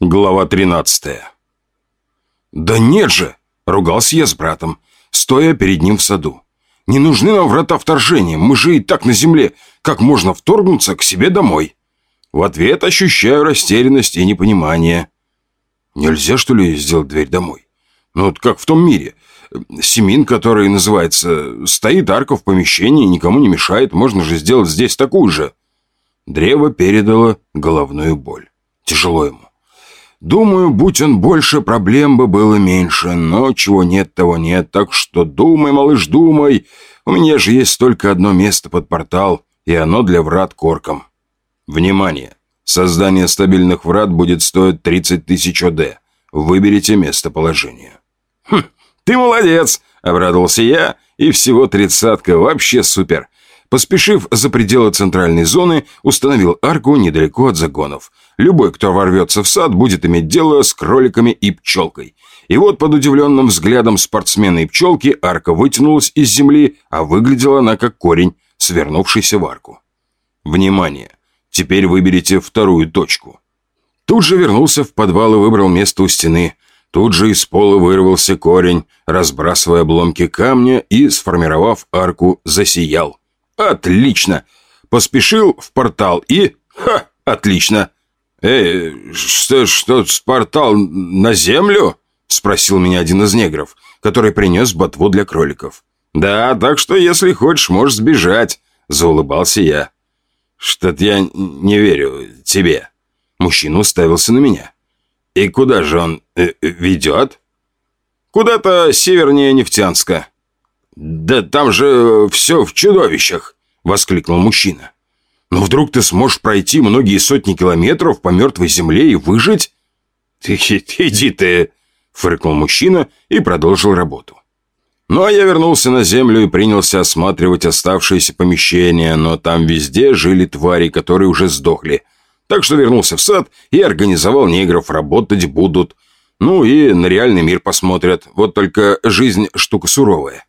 Глава 13 «Да нет же!» – ругался я с братом, стоя перед ним в саду. «Не нужны нам врата вторжения, мы же и так на земле. Как можно вторгнуться к себе домой?» В ответ ощущаю растерянность и непонимание. «Нельзя, что ли, сделать дверь домой? Ну, вот как в том мире. Семин, который называется, стоит арка в помещении, никому не мешает, можно же сделать здесь такую же». Древо передало головную боль. Тяжело ему. Думаю, будь он больше, проблем бы было меньше, но чего нет, того нет, так что думай, малыш, думай. У меня же есть только одно место под портал, и оно для врат корком. Внимание! Создание стабильных врат будет стоить 30 тысяч ОД. Выберите местоположение. Хм, ты молодец, обрадовался я, и всего тридцатка, вообще супер. Поспешив за пределы центральной зоны, установил арку недалеко от загонов – Любой, кто ворвется в сад, будет иметь дело с кроликами и пчелкой. И вот под удивленным взглядом спортсмена и пчелки арка вытянулась из земли, а выглядела она как корень, свернувшийся в арку. Внимание! Теперь выберите вторую точку. Тут же вернулся в подвал и выбрал место у стены. Тут же из пола вырвался корень, разбрасывая обломки камня и, сформировав арку, засиял. Отлично! Поспешил в портал и... Ха! Отлично! «Эй, что, что, портал на землю?» Спросил меня один из негров, который принес ботву для кроликов. «Да, так что, если хочешь, можешь сбежать», — заулыбался я. «Что-то я не верю тебе». Мужчина уставился на меня. «И куда же он э, ведет?» «Куда-то севернее Нефтянска». «Да там же все в чудовищах!» — воскликнул мужчина. Но вдруг ты сможешь пройти многие сотни километров по мертвой земле и выжить? Иди ты, фыркнул мужчина и продолжил работу. Ну, а я вернулся на землю и принялся осматривать оставшиеся помещения, но там везде жили твари, которые уже сдохли. Так что вернулся в сад и организовал негров, работать будут. Ну и на реальный мир посмотрят. Вот только жизнь штука суровая.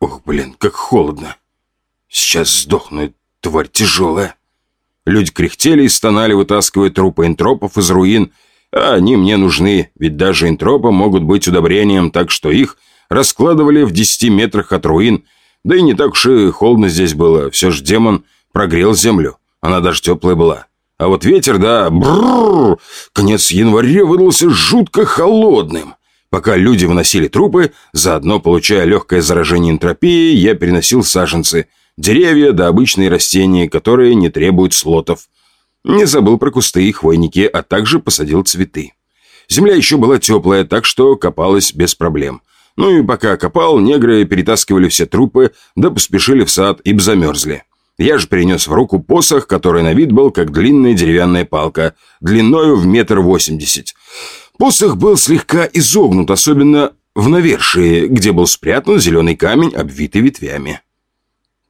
Ох, блин, как холодно. Сейчас сдохну, Тварь тяжелая. Люди кряхтели и стонали, вытаскивая трупы энтропов из руин. А они мне нужны, ведь даже энтропы могут быть удобрением, так что их раскладывали в десяти метрах от руин. Да и не так уж и холодно здесь было. Все же демон прогрел землю. Она даже теплая была. А вот ветер, да, брррр, конец января выдался жутко холодным. Пока люди выносили трупы, заодно получая легкое заражение энтропией, я переносил саженцы – Деревья да обычные растения, которые не требуют слотов. Не забыл про кусты и хвойники, а также посадил цветы. Земля еще была теплая, так что копалась без проблем. Ну и пока копал, негры перетаскивали все трупы, да поспешили в сад, ибо замерзли. Я же перенес в руку посох, который на вид был как длинная деревянная палка, длиною в метр восемьдесят. Посох был слегка изогнут, особенно в навершии, где был спрятан зеленый камень, обвитый ветвями.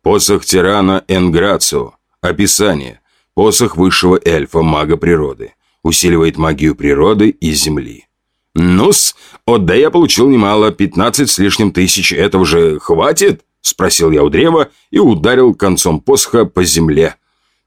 Посох тирана Энграцио. Описание. Посох высшего эльфа, мага природы. Усиливает магию природы и земли. «Ну-с, от да я получил немало, пятнадцать с лишним тысяч, этого же хватит?» Спросил я у древа и ударил концом посоха по земле.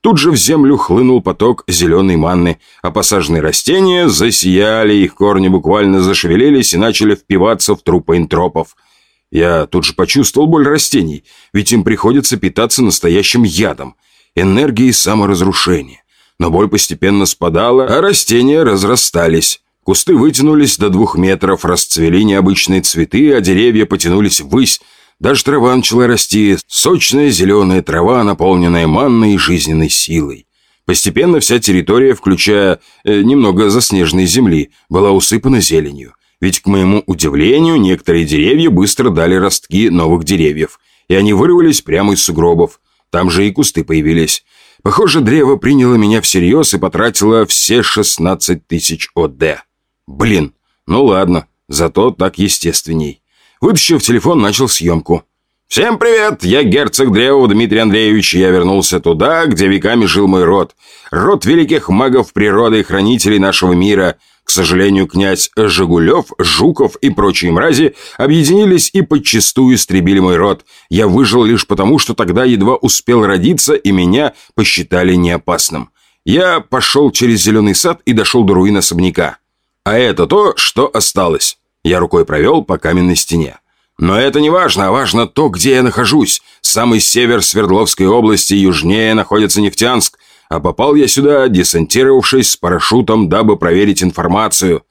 Тут же в землю хлынул поток зеленой манны, а посаженные растения засияли, их корни буквально зашевелились и начали впиваться в трупы интропов – я тут же почувствовал боль растений, ведь им приходится питаться настоящим ядом, энергией саморазрушения. Но боль постепенно спадала, а растения разрастались. Кусты вытянулись до двух метров, расцвели необычные цветы, а деревья потянулись ввысь. Даже трава начала расти, сочная зеленая трава, наполненная манной и жизненной силой. Постепенно вся территория, включая э, немного заснеженной земли, была усыпана зеленью. Ведь, к моему удивлению, некоторые деревья быстро дали ростки новых деревьев, и они вырвались прямо из сугробов. Там же и кусты появились. Похоже, древо приняло меня всерьез и потратило все 16 тысяч ОД. Блин, ну ладно, зато так естественней. Вытащив телефон, начал съемку. «Всем привет! Я герцог Древов Дмитрий Андреевич, и я вернулся туда, где веками жил мой род. Род великих магов природы и хранителей нашего мира – к сожалению, князь Жигулев, Жуков и прочие мрази объединились и подчистую истребили мой род. Я выжил лишь потому, что тогда едва успел родиться, и меня посчитали неопасным. Я пошел через зеленый сад и дошел до руин особняка. А это то, что осталось. Я рукой провел по каменной стене. Но это не важно, а важно то, где я нахожусь. Самый север Свердловской области, южнее находится Нефтянск. А попал я сюда, десантировавшись с парашютом, дабы проверить информацию.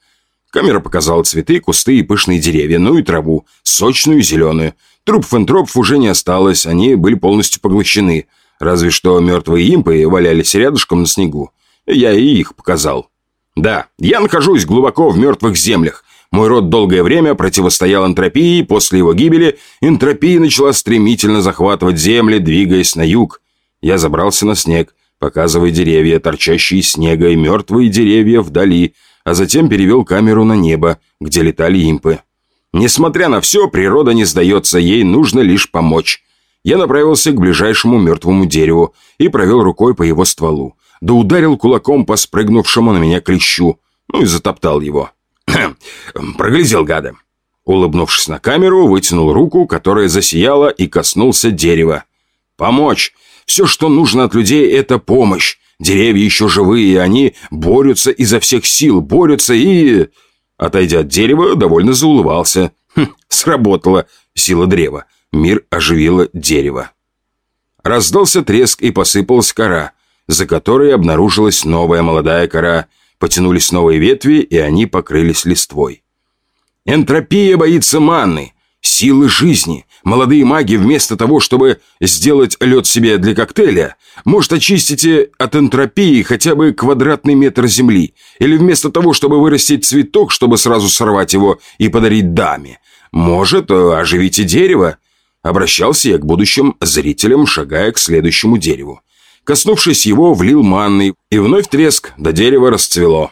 Камера показала цветы, кусты и пышные деревья, ну и траву, сочную и зеленую. Труп фентропов уже не осталось, они были полностью поглощены. Разве что мертвые импы валялись рядышком на снегу. Я и их показал. Да, я нахожусь глубоко в мертвых землях. Мой род долгое время противостоял энтропии, после его гибели энтропия начала стремительно захватывать земли, двигаясь на юг. Я забрался на снег, показывая деревья, торчащие из снега, и мертвые деревья вдали, а затем перевел камеру на небо, где летали импы. Несмотря на все, природа не сдается, ей нужно лишь помочь. Я направился к ближайшему мертвому дереву и провел рукой по его стволу, да ударил кулаком по спрыгнувшему на меня клещу, ну и затоптал его. Проглядел гада. Улыбнувшись на камеру, вытянул руку, которая засияла и коснулся дерева. «Помочь! Все, что нужно от людей, это помощь. Деревья еще живые, они борются изо всех сил, борются и...» Отойдя от дерева, довольно заулыбался. Хм, сработала сила древа. Мир оживило дерево. Раздался треск и посыпалась кора, за которой обнаружилась новая молодая кора. Потянулись новые ветви, и они покрылись листвой. Энтропия боится манны, силы жизни. Молодые маги вместо того, чтобы сделать лед себе для коктейля, может очистить от энтропии хотя бы квадратный метр земли. Или вместо того, чтобы вырастить цветок, чтобы сразу сорвать его и подарить даме, может оживить дерево. Обращался я к будущим зрителям, шагая к следующему дереву. Коснувшись его, влил манны, и вновь треск, до дерева расцвело.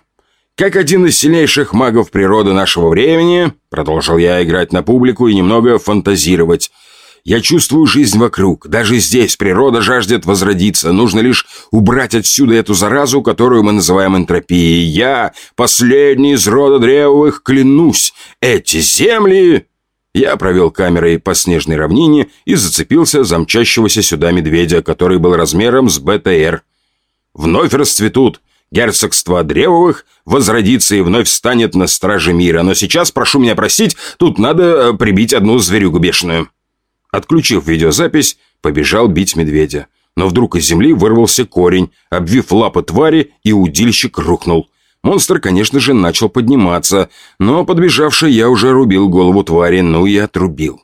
Как один из сильнейших магов природы нашего времени, продолжил я играть на публику и немного фантазировать, я чувствую жизнь вокруг. Даже здесь природа жаждет возродиться. Нужно лишь убрать отсюда эту заразу, которую мы называем энтропией. Я, последний из рода древовых, клянусь, эти земли я провел камерой по снежной равнине и зацепился за мчащегося сюда медведя, который был размером с БТР. Вновь расцветут. Герцогство Древовых возродится и вновь станет на страже мира. Но сейчас, прошу меня простить, тут надо э, прибить одну зверюгу бешеную. Отключив видеозапись, побежал бить медведя. Но вдруг из земли вырвался корень, обвив лапы твари, и удильщик рухнул. Монстр, конечно же, начал подниматься, но, подбежавший, я уже рубил голову твари, ну и отрубил.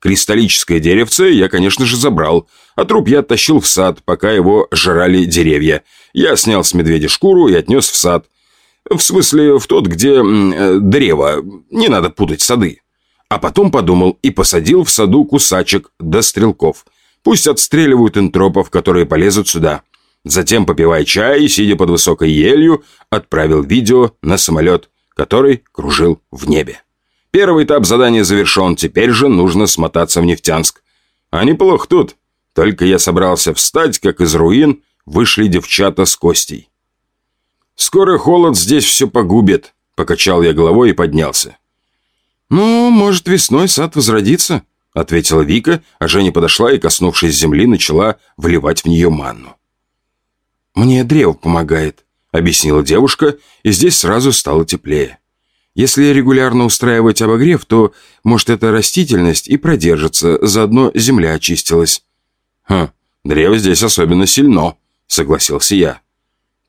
Кристаллическое деревце я, конечно же, забрал, а труп я оттащил в сад, пока его жрали деревья. Я снял с медведя шкуру и отнес в сад. В смысле, в тот, где э, древо, не надо путать сады. А потом подумал и посадил в саду кусачек до стрелков. Пусть отстреливают энтропов, которые полезут сюда. Затем, попивая чай и сидя под высокой елью, отправил видео на самолет, который кружил в небе. Первый этап задания завершен, теперь же нужно смотаться в Нефтянск. А неплохо тут. Только я собрался встать, как из руин вышли девчата с Костей. «Скоро холод здесь все погубит», — покачал я головой и поднялся. «Ну, может, весной сад возродится», — ответила Вика, а Женя подошла и, коснувшись земли, начала вливать в нее манну. «Мне древо помогает», — объяснила девушка, и здесь сразу стало теплее. «Если регулярно устраивать обогрев, то, может, эта растительность и продержится, заодно земля очистилась». «Хм, древо здесь особенно сильно», — согласился я.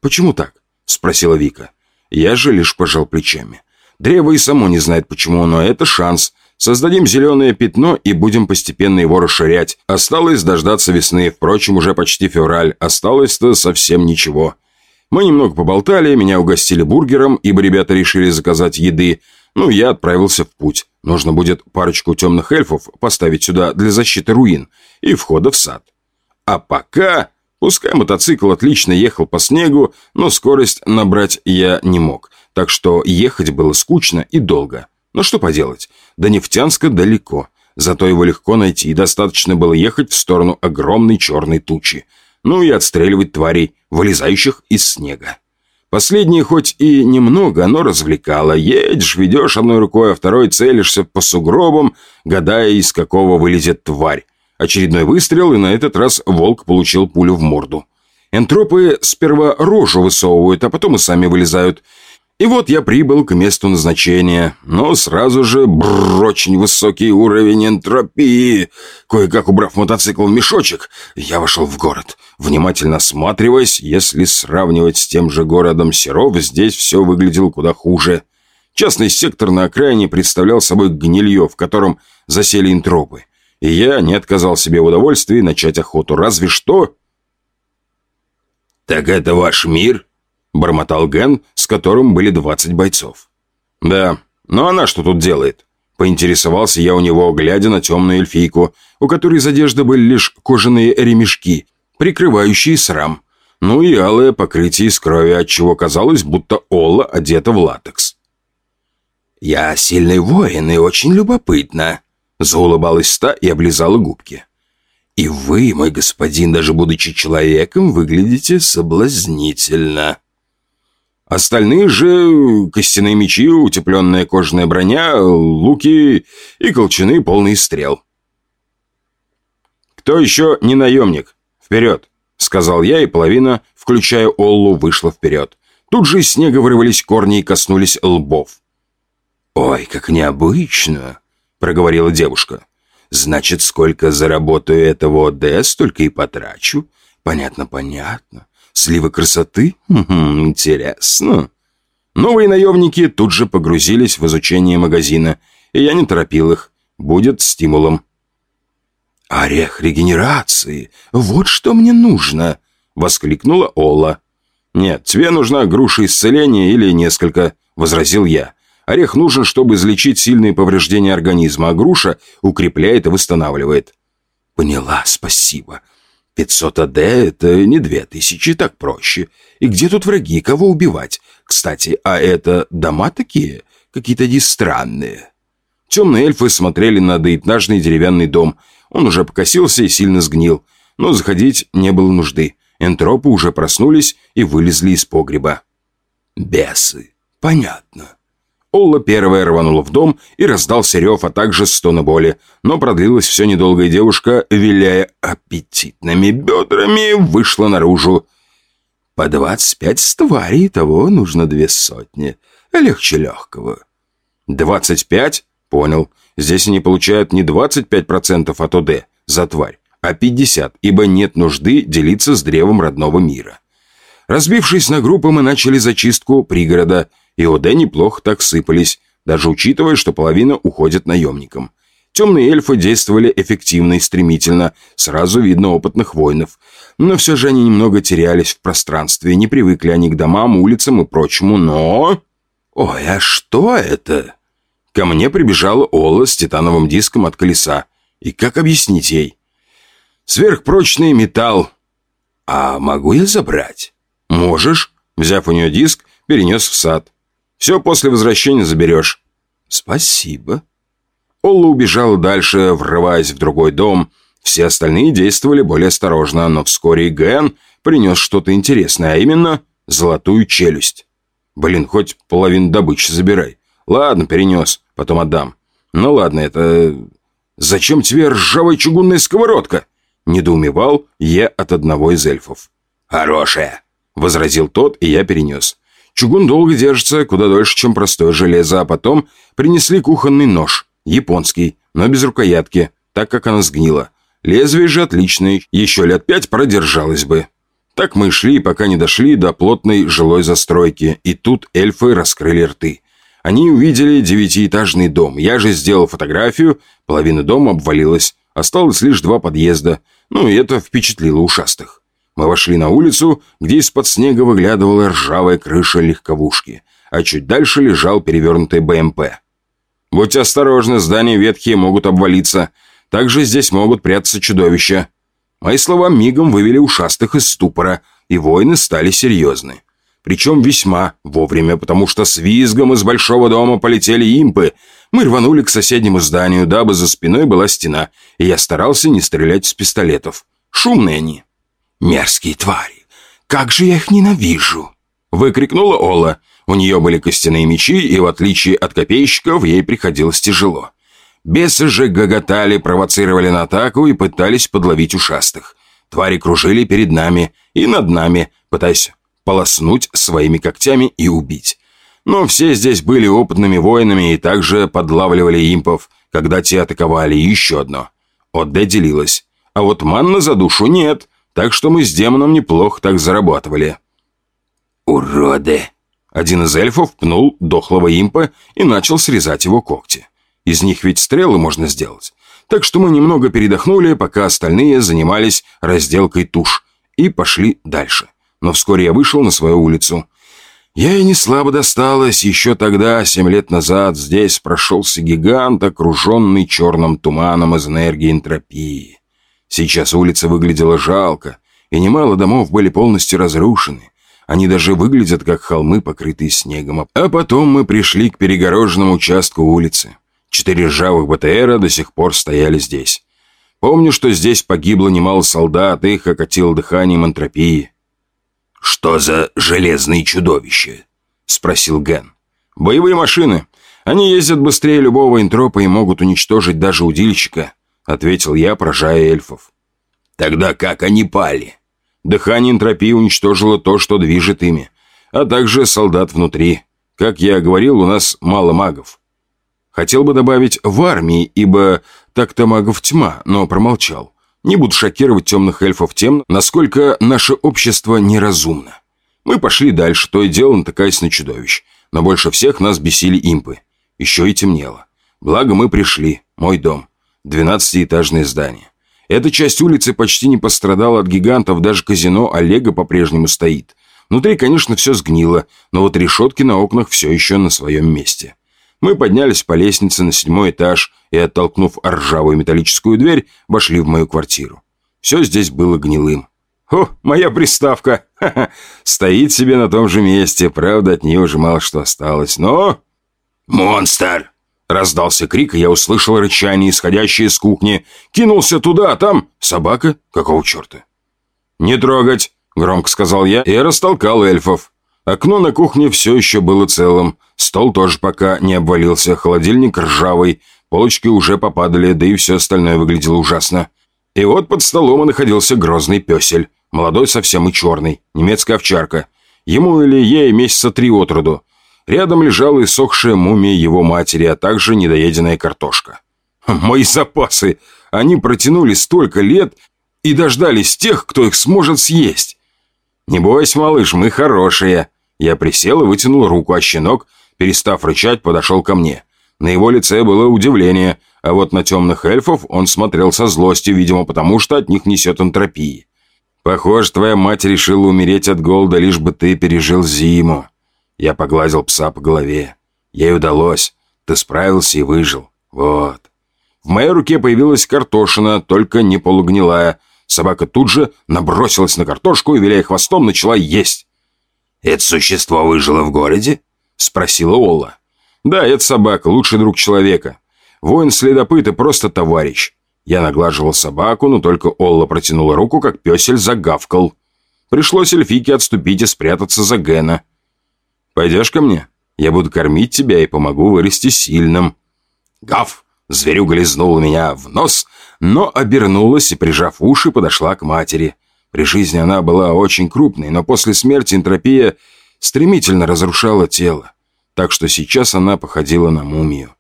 «Почему так?» — спросила Вика. Я же лишь пожал плечами. Древо и само не знает почему, но это шанс. Создадим зеленое пятно и будем постепенно его расширять. Осталось дождаться весны, впрочем, уже почти февраль. Осталось-то совсем ничего. Мы немного поболтали, меня угостили бургером, ибо ребята решили заказать еды. Ну, я отправился в путь. Нужно будет парочку темных эльфов поставить сюда для защиты руин и входа в сад. А пока... Пускай мотоцикл отлично ехал по снегу, но скорость набрать я не мог. Так что ехать было скучно и долго. Но что поделать, до Нефтянска далеко. Зато его легко найти, и достаточно было ехать в сторону огромной черной тучи. Ну и отстреливать тварей, вылезающих из снега. Последнее хоть и немного, но развлекало. Едешь, ведешь одной рукой, а второй целишься по сугробам, гадая, из какого вылезет тварь. Очередной выстрел, и на этот раз волк получил пулю в морду. Энтропы сперва рожу высовывают, а потом и сами вылезают. И вот я прибыл к месту назначения, но сразу же бррр, очень высокий уровень энтропии. Кое-как убрав мотоцикл в мешочек, я вошел в город. Внимательно осматриваясь, если сравнивать с тем же городом Серов, здесь все выглядело куда хуже. Частный сектор на окраине представлял собой гнилье, в котором засели интропы. И я не отказал себе в удовольствии начать охоту, разве что... «Так это ваш мир?» – бормотал Ген, с которым были 20 бойцов. «Да, но она что тут делает?» Поинтересовался я у него, глядя на темную эльфийку, у которой из одежды были лишь кожаные ремешки, прикрывающие срам. Ну и алое покрытие из крови, отчего казалось, будто Олла одета в латекс. «Я сильный воин и очень любопытно», — заулыбалась та и облизала губки. «И вы, мой господин, даже будучи человеком, выглядите соблазнительно». Остальные же костяные мечи, утепленная кожаная броня, луки и колчаны полные стрел. «Кто еще не наемник? Вперед!» — сказал я, и половина, включая Оллу, вышла вперед. Тут же из снега вырвались корни и коснулись лбов. «Ой, как необычно!» — проговорила девушка. «Значит, сколько заработаю этого ОД, столько и потрачу. Понятно, понятно. Сливы красоты? Хм, интересно. Новые наемники тут же погрузились в изучение магазина, и я не торопил их. Будет стимулом. «Орех регенерации! Вот что мне нужно!» — воскликнула Ола. «Нет, тебе нужна груша исцеления или несколько», — возразил я. «Орех нужен, чтобы излечить сильные повреждения организма, а груша укрепляет и восстанавливает». «Поняла, спасибо. 500 АД — это не две тысячи, так проще. И где тут враги, кого убивать? Кстати, а это дома такие? Какие-то они странные». Темные эльфы смотрели на доэтажный деревянный дом. Он уже покосился и сильно сгнил. Но заходить не было нужды. Энтропы уже проснулись и вылезли из погреба. «Бесы. Понятно. Олла первая рванула в дом и раздался рев, а также стоны боли. Но продлилось все недолго, и девушка, виляя аппетитными бедрами, вышла наружу. «По двадцать пять стварей, того нужно две сотни. Легче легкого». «Двадцать пять?» «Понял. Здесь они получают не двадцать пять процентов от ОД за тварь, а пятьдесят, ибо нет нужды делиться с древом родного мира». Разбившись на группы, мы начали зачистку пригорода – и ОД неплохо так сыпались, даже учитывая, что половина уходит наемникам. Темные эльфы действовали эффективно и стремительно, сразу видно опытных воинов. Но все же они немного терялись в пространстве, не привыкли они к домам, улицам и прочему, но... «Ой, а что это?» Ко мне прибежала Ола с титановым диском от колеса. И как объяснить ей? «Сверхпрочный металл». «А могу я забрать?» «Можешь». Взяв у нее диск, перенес в сад. Все после возвращения заберешь». «Спасибо». Олла убежала дальше, врываясь в другой дом. Все остальные действовали более осторожно, но вскоре Ген принес что-то интересное, а именно золотую челюсть. Блин, хоть половину добычи забирай. Ладно, перенес, потом отдам. Ну ладно, это... Зачем тебе ржавая чугунная сковородка? Недоумевал я от одного из эльфов. «Хорошая», — возразил тот, и я перенес. Чугун долго держится, куда дольше, чем простое железо, а потом принесли кухонный нож, японский, но без рукоятки, так как она сгнила. Лезвие же отличное, еще лет пять продержалось бы. Так мы шли, пока не дошли до плотной жилой застройки, и тут эльфы раскрыли рты. Они увидели девятиэтажный дом. Я же сделал фотографию, половина дома обвалилась. Осталось лишь два подъезда. Ну, и это впечатлило ушастых. Мы вошли на улицу, где из-под снега выглядывала ржавая крыша легковушки, а чуть дальше лежал перевернутый БМП. «Будьте осторожны, здания ветхие могут обвалиться. Также здесь могут прятаться чудовища». Мои слова мигом вывели ушастых из ступора, и воины стали серьезны. Причем весьма вовремя, потому что с визгом из большого дома полетели импы. Мы рванули к соседнему зданию, дабы за спиной была стена, и я старался не стрелять с пистолетов. Шумные они. «Мерзкие твари! Как же я их ненавижу!» Выкрикнула Ола. У нее были костяные мечи, и в отличие от копейщиков, ей приходилось тяжело. Бесы же гоготали, провоцировали на атаку и пытались подловить ушастых. Твари кружили перед нами и над нами, пытаясь полоснуть своими когтями и убить. Но все здесь были опытными воинами и также подлавливали импов, когда те атаковали еще одно. Оде делилась. А вот манна за душу нет, так что мы с демоном неплохо так зарабатывали. «Уроды!» Один из эльфов пнул дохлого импа и начал срезать его когти. Из них ведь стрелы можно сделать. Так что мы немного передохнули, пока остальные занимались разделкой туш, и пошли дальше. Но вскоре я вышел на свою улицу. Я и не слабо досталось. Еще тогда, семь лет назад, здесь прошелся гигант, окруженный черным туманом из энергии энтропии. Сейчас улица выглядела жалко, и немало домов были полностью разрушены. Они даже выглядят как холмы, покрытые снегом. А потом мы пришли к перегороженному участку улицы. Четыре ржавых БТРа до сих пор стояли здесь. Помню, что здесь погибло немало солдат, их окатило дыханием энтропии. «Что за железные чудовища?» — спросил Ген. «Боевые машины. Они ездят быстрее любого энтропа и могут уничтожить даже удильщика», — ответил я, поражая эльфов. «Тогда как они пали?» Дыхание энтропии уничтожило то, что движет ими, а также солдат внутри. Как я говорил, у нас мало магов. Хотел бы добавить «в армии», ибо так-то магов тьма, но промолчал. Не буду шокировать темных эльфов тем, насколько наше общество неразумно. Мы пошли дальше, то и дело натыкаясь на чудовищ. Но больше всех нас бесили импы. Еще и темнело. Благо мы пришли. Мой дом. Двенадцатиэтажное здание. Эта часть улицы почти не пострадала от гигантов, даже казино Олега по-прежнему стоит. Внутри, конечно, все сгнило, но вот решетки на окнах все еще на своем месте. Мы поднялись по лестнице на седьмой этаж и, оттолкнув ржавую металлическую дверь, вошли в мою квартиру. Все здесь было гнилым. «О, моя приставка! Ха -ха, стоит себе на том же месте, правда, от нее уже мало что осталось, но...» «Монстр!» Раздался крик, и я услышал рычание, исходящее из кухни. Кинулся туда, а там собака? Какого черта? «Не трогать!» — громко сказал я и растолкал эльфов. Окно на кухне все еще было целым. Стол тоже пока не обвалился, холодильник ржавый, полочки уже попадали, да и все остальное выглядело ужасно. И вот под столом находился грозный песель, молодой совсем и черный, немецкая овчарка. Ему или ей месяца три от роду. Рядом лежала иссохшая мумия его матери, а также недоеденная картошка. Мои запасы! Они протянули столько лет и дождались тех, кто их сможет съесть. «Не бойся, малыш, мы хорошие», я присел и вытянул руку, а щенок, перестав рычать, подошел ко мне. На его лице было удивление, а вот на темных эльфов он смотрел со злостью, видимо, потому что от них несет энтропии. «Похоже, твоя мать решила умереть от голода, лишь бы ты пережил зиму». Я погладил пса по голове. Ей удалось. Ты справился и выжил. Вот. В моей руке появилась картошина, только не полугнилая. Собака тут же набросилась на картошку и, виляя хвостом, начала есть. «Это существо выжило в городе?» — спросила Олла. «Да, это собака, лучший друг человека. Воин-следопыт и просто товарищ». Я наглаживал собаку, но только Олла протянула руку, как песель загавкал. Пришлось эльфике отступить и спрятаться за Гена. «Пойдешь ко мне? Я буду кормить тебя и помогу вырасти сильным». «Гав!» Зверюга лизнула меня в нос, но обернулась и, прижав уши, подошла к матери. При жизни она была очень крупной, но после смерти энтропия стремительно разрушала тело, так что сейчас она походила на мумию.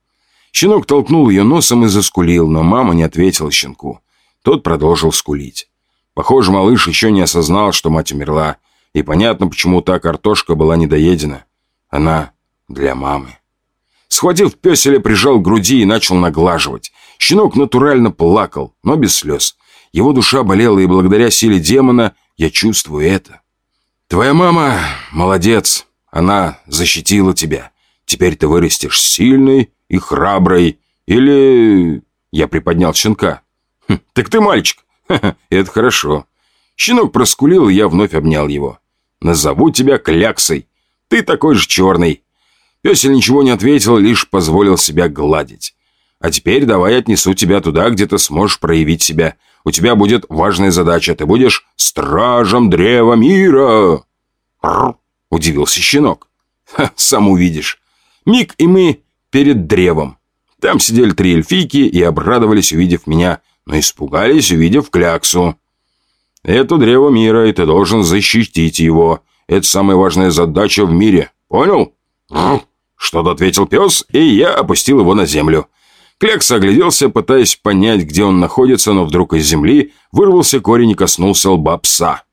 Щенок толкнул ее носом и заскулил, но мама не ответила щенку. Тот продолжил скулить. Похоже, малыш еще не осознал, что мать умерла, и понятно, почему та картошка была недоедена. Она для мамы. Схватив песеля, прижал к груди и начал наглаживать. Щенок натурально плакал, но без слез. Его душа болела, и благодаря силе демона я чувствую это. Твоя мама молодец. Она защитила тебя. Теперь ты вырастешь сильной и храброй. Или... Я приподнял щенка. Хм, так ты мальчик. Ха-ха, это хорошо. Щенок проскулил, и я вновь обнял его. Назову тебя Кляксой. Ты такой же черный. Песель ничего не ответил, лишь позволил себя гладить. А теперь давай отнесу тебя туда, где ты сможешь проявить себя у тебя будет важная задача. Ты будешь стражем древа мира!» Удивился щенок. Ха, «Сам увидишь. Миг, и мы перед древом. Там сидели три эльфийки и обрадовались, увидев меня, но испугались, увидев кляксу. Это древо мира, и ты должен защитить его. Это самая важная задача в мире. Понял? Что-то ответил пес, и я опустил его на землю. Клекс огляделся, пытаясь понять, где он находится, но вдруг из земли вырвался корень и коснулся лба пса.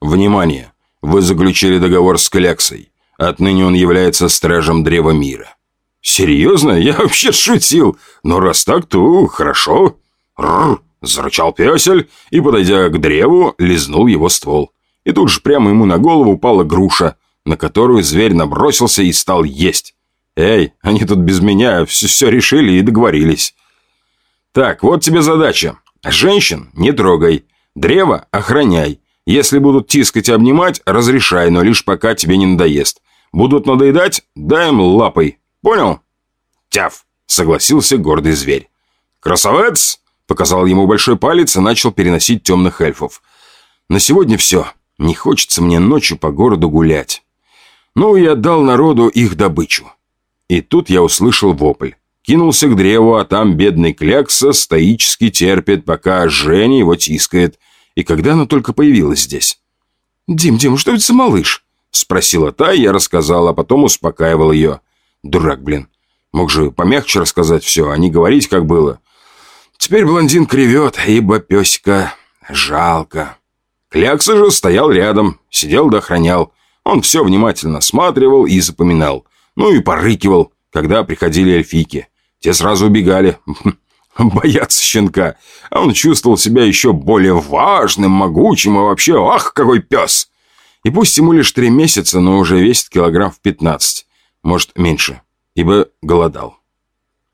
Внимание! Вы заключили договор с Клексой. Отныне он является стражем Древа Мира. Серьезно? Я вообще шутил. Но раз так, то хорошо. Рррр, зарычал песель и, подойдя к древу, лизнул его ствол. И тут же прямо ему на голову упала груша, на которую зверь набросился и стал есть. Эй, они тут без меня все, все решили и договорились. Так, вот тебе задача. Женщин не трогай. Древо охраняй. Если будут тискать и обнимать, разрешай, но лишь пока тебе не надоест. Будут надоедать, дай им лапой. Понял? Тяв, согласился гордый зверь. Красавец! Показал ему большой палец и начал переносить темных эльфов. На сегодня все. Не хочется мне ночью по городу гулять. Ну и отдал народу их добычу. И тут я услышал вопль. Кинулся к древу, а там бедный Клякса стоически терпит, пока Женя его тискает. И когда она только появилась здесь? «Дим, Дим, что это за малыш?» Спросила та, я рассказал, а потом успокаивал ее. Дурак, блин. Мог же помягче рассказать все, а не говорить, как было. Теперь блондин кривет, ибо песика жалко. Клякса же стоял рядом, сидел да охранял. Он все внимательно осматривал и запоминал. Ну и порыкивал, когда приходили эльфийки. Те сразу убегали. Боятся щенка. А он чувствовал себя еще более важным, могучим и вообще, ах, какой пес! И пусть ему лишь три месяца, но уже весит килограмм в пятнадцать. Может, меньше, ибо голодал.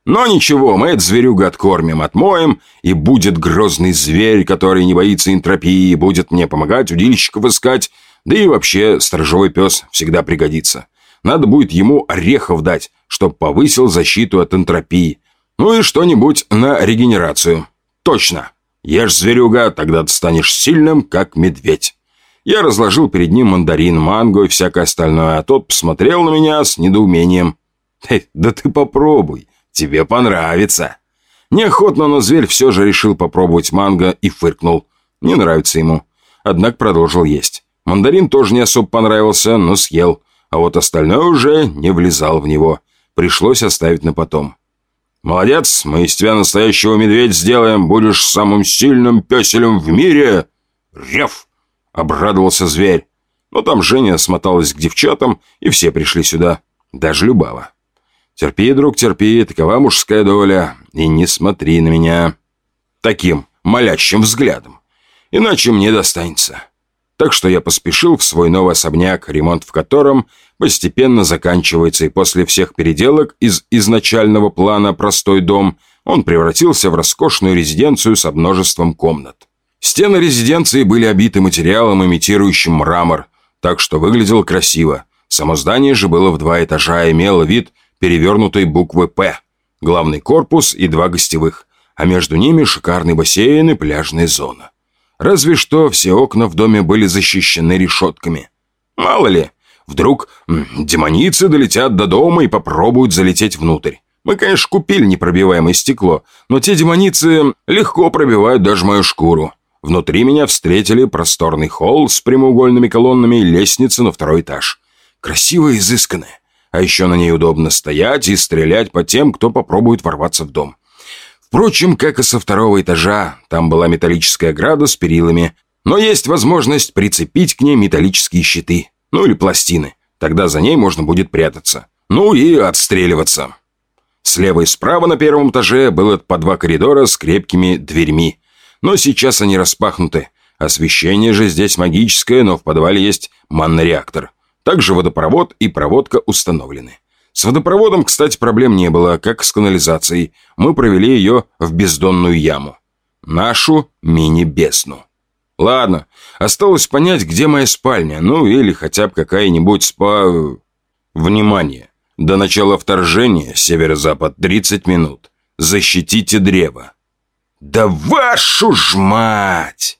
Но ничего, мы этот зверюга откормим, отмоем, и будет грозный зверь, который не боится энтропии, будет мне помогать удильщиков искать, да и вообще сторожевой пес всегда пригодится. Надо будет ему орехов дать, чтоб повысил защиту от энтропии. Ну и что-нибудь на регенерацию. Точно. Ешь, зверюга, тогда ты станешь сильным, как медведь. Я разложил перед ним мандарин, манго и всякое остальное, а тот посмотрел на меня с недоумением. «Эй, да ты попробуй, тебе понравится». Неохотно, но зверь все же решил попробовать манго и фыркнул. Не нравится ему. Однако продолжил есть. Мандарин тоже не особо понравился, но съел. А вот остальное уже не влезал в него. Пришлось оставить на потом. «Молодец, мы из тебя настоящего медведя сделаем. Будешь самым сильным песелем в мире!» «Рев!» Обрадовался зверь. Но там Женя смоталась к девчатам, и все пришли сюда. Даже Любава. «Терпи, друг, терпи, такова мужская доля. И не смотри на меня таким молящим взглядом. Иначе мне достанется». Так что я поспешил в свой новый особняк, ремонт в котором постепенно заканчивается, и после всех переделок из изначального плана «Простой дом» он превратился в роскошную резиденцию с множеством комнат. Стены резиденции были обиты материалом, имитирующим мрамор, так что выглядело красиво. Само здание же было в два этажа и имело вид перевернутой буквы «П». Главный корпус и два гостевых, а между ними шикарный бассейн и пляжная зона. Разве что все окна в доме были защищены решетками. Мало ли, вдруг демоницы долетят до дома и попробуют залететь внутрь. Мы, конечно, купили непробиваемое стекло, но те демоницы легко пробивают даже мою шкуру. Внутри меня встретили просторный холл с прямоугольными колоннами и лестница на второй этаж. Красиво и изысканно. А еще на ней удобно стоять и стрелять по тем, кто попробует ворваться в дом. Впрочем, как и со второго этажа, там была металлическая ограда с перилами, но есть возможность прицепить к ней металлические щиты, ну или пластины. Тогда за ней можно будет прятаться. Ну и отстреливаться. Слева и справа на первом этаже было по два коридора с крепкими дверьми, но сейчас они распахнуты. Освещение же здесь магическое, но в подвале есть манна-реактор. Также водопровод и проводка установлены. С водопроводом, кстати, проблем не было, как с канализацией. Мы провели ее в бездонную яму. Нашу мини-бесну. Ладно, осталось понять, где моя спальня, ну или хотя бы какая-нибудь спа... Внимание! До начала вторжения, северо-запад, 30 минут. Защитите древо. «Да вашу ж мать!»